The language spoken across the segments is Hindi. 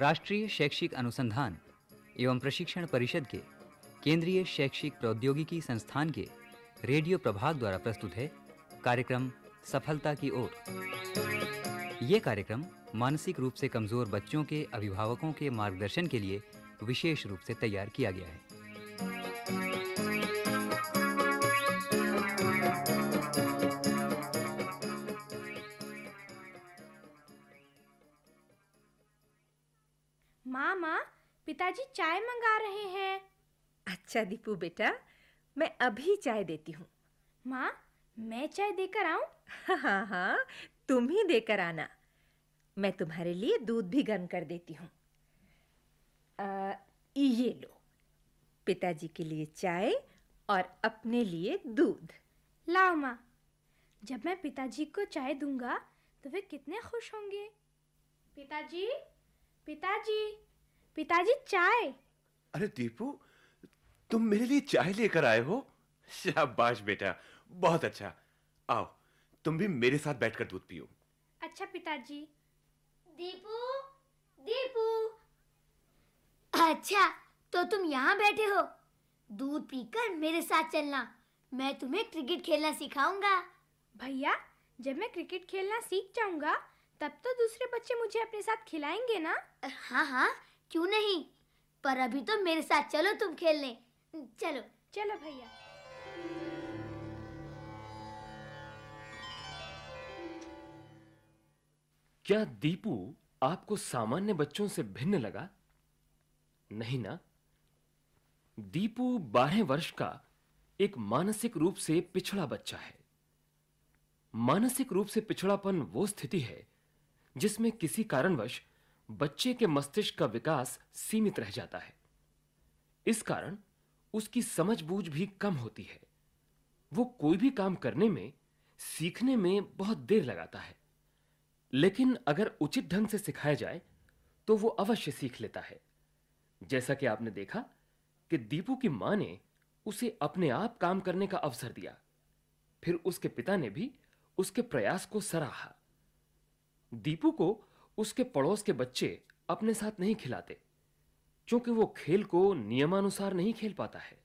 राष्ट्रीय शैक्षिक अनुसंधान एवं प्रशिक्षण परिषद के केंद्रीय शैक्षिक प्रौद्योगिकी संस्थान के रेडियो प्रभाग द्वारा प्रस्तुत है कार्यक्रम सफलता की ओर। यह कार्यक्रम मानसिक रूप से कमज़ोर बच्चों के अभिभावकों के मार्गदर्शन के लिए विशेष रूप से तैयार किया गया है। पिताजी चाय मंगा रहे हैं। अच्छा दीपू बेटा मैं अभी चाय देती हूँ। माँ मैं चाय देकर आऊँ? हाँ हाँ तुम ही देकर आना। मैं तुम्हारे लिए दूध भी गर्म कर देती हूँ। ये लो पिताजी के लिए चाय और अपने लिए दूध। लाओ माँ जब मैं पिताजी को चाय दूँगा तो वे कितने खुश होंगे। पिताजी पिताजी। पिताजी चाय। अरे दीपू तुम मेरे लिए चाय लेकर आए हो? शाबाश बेटा बहुत अच्छा। आओ तुम भी मेरे साथ बैठकर दूध पियो। अच्छा पिताजी। दीपू दीपू। अच्छा तो तुम यहाँ बैठे हो। दूध पीकर मेरे साथ चलना। मैं तुम्हें क्रिकेट खेलना सिखाऊँगा। भैया जब मैं क्रिकेट खेलना सीख जाऊँगा तब तो दूसरे बच्चे मुझे अपने साथ खिलाएँगे ना? हाँ हाँ क्यों नहीं? पर अभी तो मेरे साथ चलो तुम खेलने। चलो। चलो भैया। क्या दीपू आपको सामान्य बच्चों से भिन्न लगा? नहीं ना? दीपू बारह वर्ष का एक मानसिक रूप से पिछड़ा बच्चा है। मानसिक रूप से पिछड़ापन वो स्थिति है जिसमें किसी कारणवश बच्चे के मस्तिष्क का विकास सीमित रह जाता है। इस कारण उसकी समझबूझ भी कम होती है। वो कोई भी काम करने में, सीखने में बहुत देर लगाता है। लेकिन अगर उचित ढंग से सिखाया जाए तो वो अवश्य सीख लेता है। जैसा कि आपने देखा कि दीपू की माँ ने उसे अपने आप काम करने का अवसर दिया। फिर उसके पिता ने भी उसके प्रयास को सराहा। दीपू को उसके पड़ोस के बच्चे अपने साथ नहीं खिलाते, क्योंकि वो खेल को नियमानुसार नहीं खेल पाता है।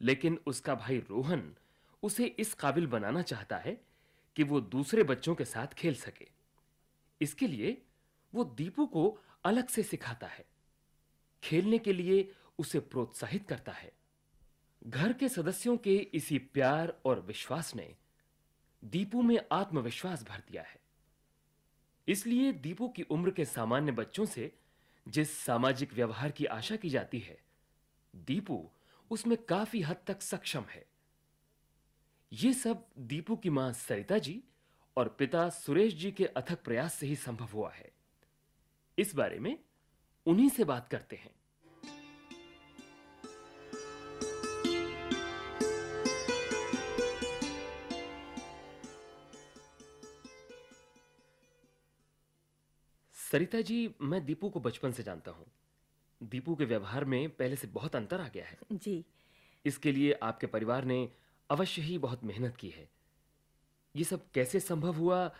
लेकिन उसका भाई रोहन उसे इस काबिल बनाना चाहता है कि वो दूसरे बच्चों के साथ खेल सके। इसके लिए वो दीपू को अलग से सिखाता है। खेलने के लिए उसे प्रोत्साहित करता है। घर के सदस्यों के इसी प्यार और विश्वास ने दीपू में आत्मविश्वास भर दिया है। इसलिए दीपू की उम्र के सामान्य बच्चों से जिस सामाजिक व्यवहार की आशा की जाती है, दीपू उसमें काफ़ी हद तक सक्षम है। यह सब दीपू की माँ सरिता जी और पिता सुरेश जी के अथक प्रयास से ही संभव हुआ है। इस बारे में उन्हीं से बात करते हैं। सरिता जी मैं दीपू को बचपन से जानता हूँ। दीपू के व्यवहार में पहले से बहुत अंतर आ गया है। जी। इसके लिए आपके परिवार ने अवश्य ही बहुत मेहनत की है। ये सब कैसे संभव हुआ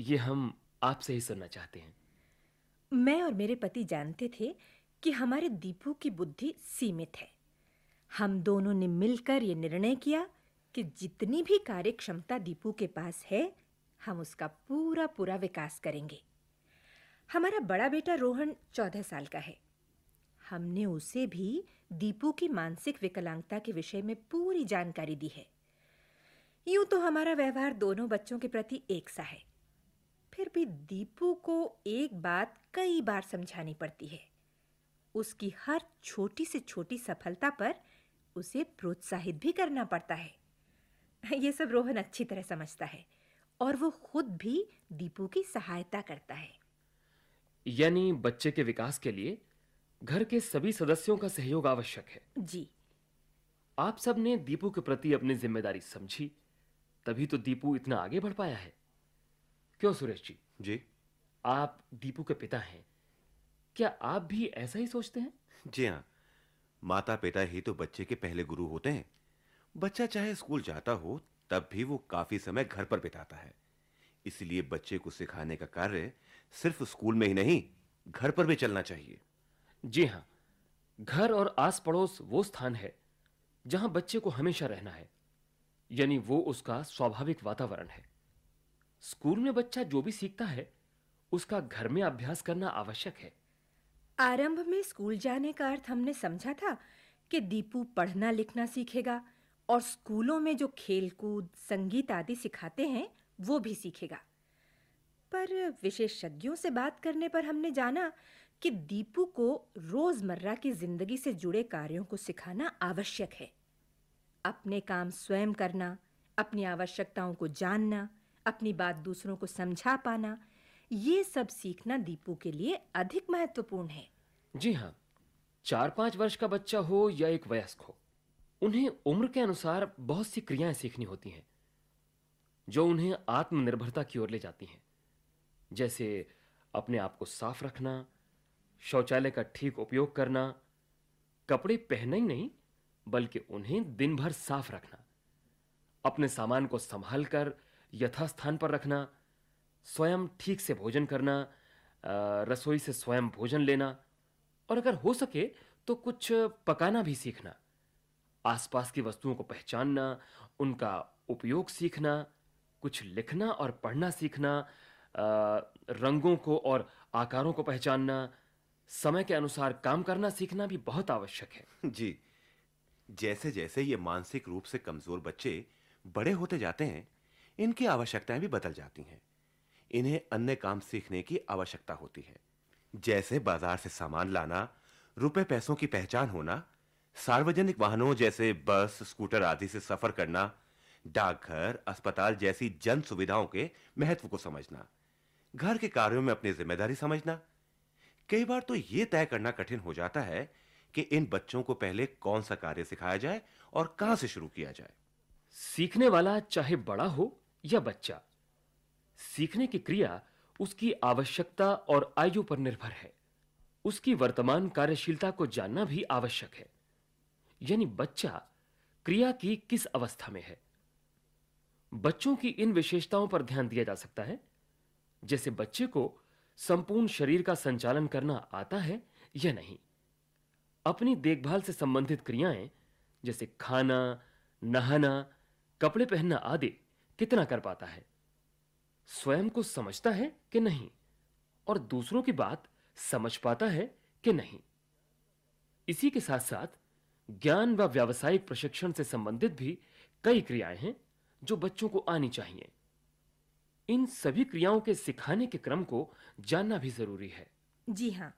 ये हम आपसे ही सुनना चाहते हैं। मैं और मेरे पति जानते थे कि हमारे दीपू की बुद्धि सीमित है। हम दोनों ने मिलकर ये निर्णय किया कि जितनी भी कार्य क्षमता दीपू के पास है हम उसका पूरा पूरा विकास करेंगे। हमारा बड़ा बेटा रोहन चौदह साल का है। हमने उसे भी दीपू की मानसिक विकलांगता के विषय में पूरी जानकारी दी है। यूँ तो हमारा व्यवहार दोनों बच्चों के प्रति एक सा है। फिर भी दीपू को एक बात कई बार समझानी पड़ती है। उसकी हर छोटी से छोटी सफलता पर उसे प्रोत्साहित भी करना पड़ता है। ये सब रोहन अच्छी तरह समझता है और वो खुद भी दीपू की सहायता करता है। यानी बच्चे के विकास के लिए घर के सभी सदस्यों का सहयोग आवश्यक है। जी। आप सबने दीपू के प्रति अपनी ज़िम्मेदारी समझी तभी तो दीपू इतना आगे बढ़ पाया है। क्यों सुरेश जी? जी। आप दीपू के पिता हैं। क्या आप भी ऐसा ही सोचते हैं? जी हाँ। माता पिता ही तो बच्चे के पहले गुरु होते हैं। बच्चा चाहे स्कूल जाता हो तब भी वो काफ़ी समय घर पर बिताता है। इसलिए बच्चे को सिखाने का कार्य सिर्फ़ स्कूल में ही नहीं घर पर भी चलना चाहिए। जी हाँ घर और आस पड़ोस वो स्थान है जहाँ बच्चे को हमेशा रहना है। यानी वो उसका स्वाभाविक वातावरण है। स्कूल में बच्चा जो भी सीखता है उसका घर में अभ्यास करना आवश्यक है। आरंभ में स्कूल जाने का अर्थ हमने समझा था कि दीपू पढ़ना लिखना सीखेगा और स्कूलों में जो खेलकूद संगीत आदि सिखाते हैं वो भी सीखेगा। पर विशेषज्ञों से बात करने पर हमने जाना कि दीपू को रोज़मर्रा की ज़िंदगी से जुड़े कार्यों को सिखाना आवश्यक है। अपने काम स्वयं करना, अपनी आवश्यकताओं को जानना, अपनी बात दूसरों को समझा पाना, ये सब सीखना दीपू के लिए अधिक महत्वपूर्ण है। जी हाँ चार पाँच वर्ष का बच्चा हो या एक वयस्क हो, उन्हें उम्र के अनुसार बहुत सी क्रियाएँ सीखनी होती हैं। जो उन्हें आत्मनिर्भरता की ओर ले जाती हैं। जैसे अपने आप को साफ़ रखना, शौचालय का ठीक उपयोग करना, कपड़े पहनना ही नहीं, बल्कि उन्हें दिन भर साफ़ रखना। अपने सामान को संभाल कर यथास्थान पर रखना, स्वयं ठीक से भोजन करना रसोई से स्वयं भोजन लेना, और अगर हो सके तो कुछ पकाना भी सीखना। आसपास की वस्तुओं को पहचानना, उनका उपयोग सीखना कुछ लिखना और पढ़ना सीखना रंगों को और आकारों को पहचानना, समय के अनुसार काम करना सीखना भी बहुत आवश्यक है। जी जैसे जैसे ये मानसिक रूप से कमज़ोर बच्चे बड़े होते जाते हैं, इनकी आवश्यकताएँ भी बदल जाती हैं। इन्हें अन्य काम सीखने की आवश्यकता होती है। जैसे बाज़ार से सामान लाना, रुपए पैसों की पहचान होना, सार्वजनिक वाहनों जैसे बस, स्कूटर आदि से सफ़र करना डाकघर, अस्पताल जैसी जन सुविधाओं के महत्व को समझना, घर के कार्यों में अपनी ज़िम्मेदारी समझना। कई बार तो यह तय करना कठिन हो जाता है कि इन बच्चों को पहले कौन सा कार्य सिखाया जाए और कहाँ से शुरू किया जाए। सीखने वाला चाहे बड़ा हो या बच्चा, सीखने की क्रिया उसकी आवश्यकता और आयु पर निर्भर है। उसकी वर्तमान कार्यशीलता को जानना भी आवश्यक है। यानी बच्चा क्रिया की किस अवस्था में है? बच्चों की इन विशेषताओं पर ध्यान दिया जा सकता है। जैसे बच्चे को संपूर्ण शरीर का संचालन करना आता है या नहीं। अपनी देखभाल से संबंधित क्रियाएँ, जैसे खाना, नहाना, कपड़े पहनना आदि, कितना कर पाता है? स्वयं को समझता है कि नहीं? और दूसरों की बात समझ पाता है कि नहीं? इसी के साथ साथ ज्ञान व व्यावसायिक प्रशिक्षण से संबंधित भी कई क्रियाएँ हैं। जो बच्चों को आनी चाहिए। इन सभी क्रियाओं के सिखाने के क्रम को जानना भी ज़रूरी है। जी हाँ,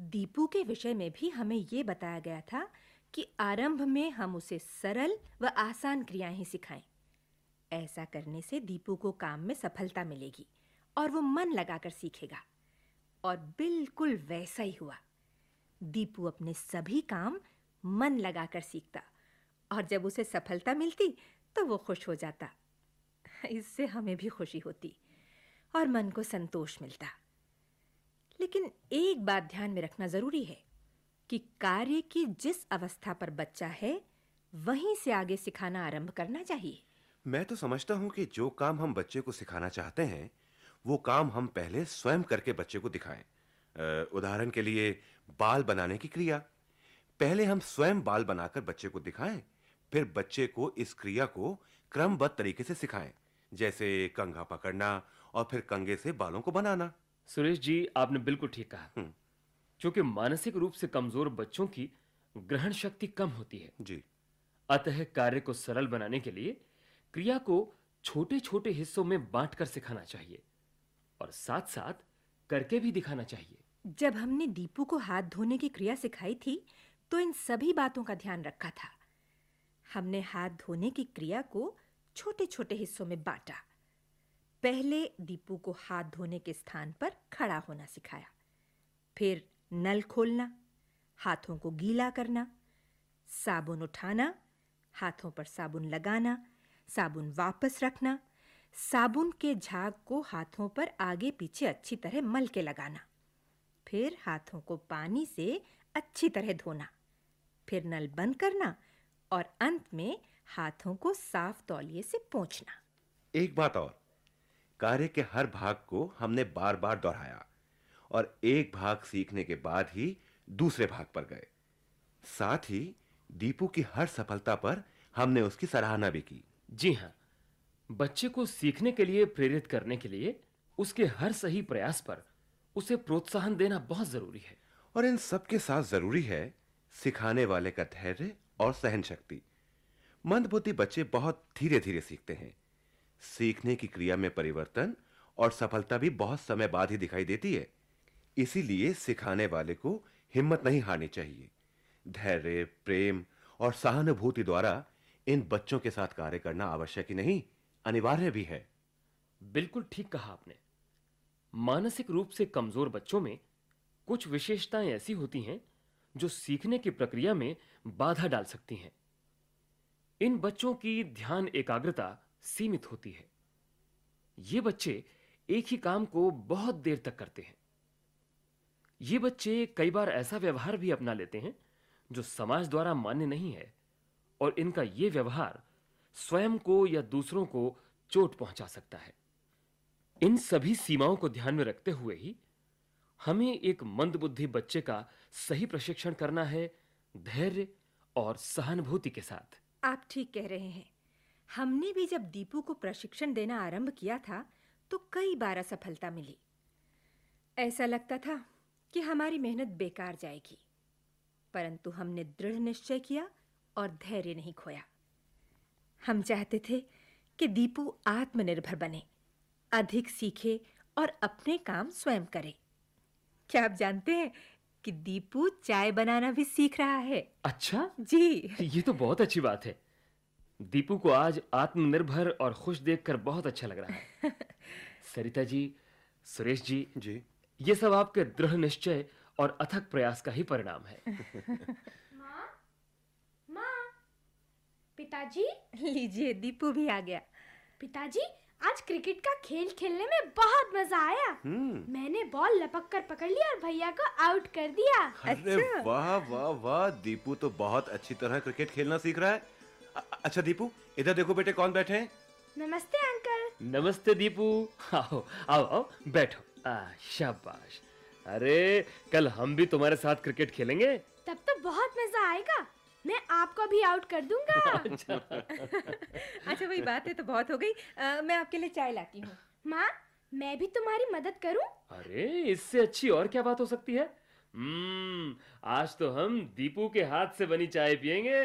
दीपू के विषय में भी हमें यह बताया गया था कि आरंभ में हम उसे सरल व आसान क्रियाएँ ही सिखाएँ। ऐसा करने से दीपू को काम में सफलता मिलेगी और वो मन लगाकर सीखेगा। और बिल्कुल वैसा ही हुआ। दीपू अपने सभी काम मन लगाकर सीखता और जब उसे सफलता मिलती तो वो खुश हो जाता। इससे हमें भी खुशी होती और मन को संतोष मिलता। लेकिन एक बात ध्यान में रखना ज़रूरी है कि कार्य की जिस अवस्था पर बच्चा है, वहीं से आगे सिखाना आरंभ करना चाहिए। मैं तो समझता हूँ कि जो काम हम बच्चे को सिखाना चाहते हैं, वो काम हम पहले स्वयं करके बच्चे को दिखाएँ। उदाहरण के लिए बाल बनाने की क्रिया। पहले हम स्वयं बाल बनाकर बच्चे को दिखाएँ फिर बच्चे को इस क्रिया को क्रमबद्ध तरीके से सिखाएँ जैसे कंघा पकड़ना और फिर कंगे से बालों को बनाना। सुरेश जी आपने बिल्कुल ठीक कहा। हम्म। क्योंकि मानसिक रूप से कमज़ोर बच्चों की ग्रहण शक्ति कम होती है। जी। अतः कार्य को सरल बनाने के लिए क्रिया को छोटे-छोटे हिस्सों में बांटकर सिखाना चाहिए और साथ-साथ करके भी दिखाना चाहिए। जब हमने दीपू को हाथ धोने की क्रिया सिखाई थी तो इन सभी बातों का ध्यान रखा था। हमने हाथ धोने की क्रिया को छोटे-छोटे हिस्सों में बांटा। पहले दीपू को हाथ धोने के स्थान पर खड़ा होना सिखाया। फिर नल खोलना, हाथों को गीला करना, साबुन उठाना, हाथों पर साबुन लगाना, साबुन वापस रखना, साबुन के झाग को हाथों पर आगे पीछे अच्छी तरह मल के लगाना, फिर हाथों को पानी से अच्छी तरह धोना, फिर नल बंद करना और अंत में हाथों को साफ़ तौलिए से पोंछना। एक बात और। कार्य के हर भाग को हमने बार-बार दोहराया और एक भाग सीखने के बाद ही दूसरे भाग पर गए। साथ ही दीपू की हर सफलता पर हमने उसकी सराहना भी की। जी हाँ। बच्चे को सीखने के लिए प्रेरित करने के लिए उसके हर सही प्रयास पर उसे प्रोत्साहन देना बहुत ज़रूरी है। और इन सब के साथ ज़रूरी है सिखाने वाले का धैर्य और सहन शक्ति मंदबुद्धि बच्चे बहुत धीरे-धीरे सीखते हैं। सीखने की क्रिया में परिवर्तन और सफलता भी बहुत समय बाद ही दिखाई देती है। इसीलिए सिखाने वाले को हिम्मत नहीं हारनी चाहिए। धैर्य, प्रेम और सहानुभूति द्वारा इन बच्चों के साथ कार्य करना आवश्यक ही नहीं, अनिवार्य भी है। बिल्कुल ठीक कहा आपने। मानसिक रूप से कमज़ोर बच्चों में कुछ विशेषताएँ ऐसी होती हैं जो सीखने की प्रक्रिया में बाधा डाल सकती हैं। इन बच्चों की ध्यान एकाग्रता सीमित होती है। ये बच्चे एक ही काम को बहुत देर तक करते हैं। ये बच्चे कई बार ऐसा व्यवहार भी अपना लेते हैं, जो समाज द्वारा मान्य नहीं है, और इनका यह व्यवहार स्वयं को या दूसरों को चोट पहुँचा सकता है। इन सभी सीमाओं को ध्यान में रखते हुए ही हमें एक मंदबुद्धि बच्चे का सही प्रशिक्षण करना है धैर्य और सहानुभूति के साथ। आप ठीक कह रहे हैं। हमने भी जब दीपू को प्रशिक्षण देना आरंभ किया था तो कई बार असफलता मिली। ऐसा लगता था कि हमारी मेहनत बेकार जाएगी, परंतु हमने दृढ़ निश्चय किया और धैर्य नहीं खोया। हम चाहते थे कि दीपू आत्मनिर्भर बने, अधिक सीखे और अपने काम स्वयं करे। क्या आप जानते हैं कि दीपू चाय बनाना भी सीख रहा है? अच्छा? जी। ये तो बहुत अच्छी बात है। दीपू को आज आत्मनिर्भर और खुश देखकर बहुत अच्छा लग रहा है। सरिता जी सुरेश जी जी। ये सब आपके दृढ़ निश्चय और अथक प्रयास का ही परिणाम है। माँ? माँ? पिताजी? लीजिए दीपू भी आ गया। पिताजी? आज क्रिकेट का खेल खेलने में बहुत मज़ा आया। हम्म। मैंने बॉल लपक कर पकड़ लिया और भैया को आउट कर दिया। अरे अच्छा। वाह वाह वाह दीपू तो बहुत अच्छी तरह क्रिकेट खेलना सीख रहा है। अ- अच्छा दीपू इधर देखो बेटे कौन बैठे हैं। नमस्ते अंकल। नमस्ते दीपू। आओ आओ आओ बैठो। आ शाबाश। अरे कल हम भी तुम्हारे साथ क्रिकेट खेलेंगे? तब तो बहुत मज़ा आएगा। मैं आपको भी आउट कर दूँगा। अच्छा। वही बातें तो बहुत हो गई। अ, मैं आपके लिए चाय लाती हूँ। माँ मैं भी तुम्हारी मदद करूँ? अरे इससे अच्छी और क्या बात हो सकती है? हम्म आज तो हम दीपू के हाथ से बनी चाय पियेंगे।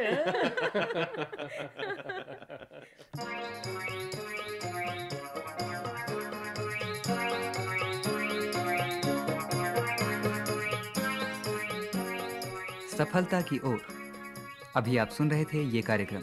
सफलता की ओर अभी आप सुन रहे थे ये कार्यक्रम।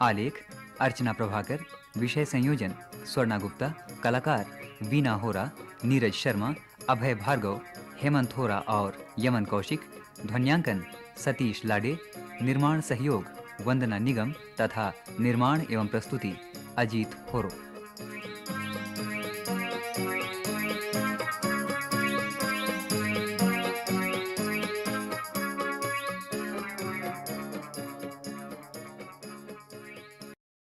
आलेख, अर्चना प्रभाकर, विषय संयोजन, स्वर्णा गुप्ता, कलाकार, वीना होरा, नीरज शर्मा, अभय भार्गव, हेमंत होरा और यमन कौशिक, ध्वनियांकन, सतीश लाडे, निर्माण सहयोग, वंदना निगम तथा निर्माण एवं प्रस्तुति, अजीत होरो।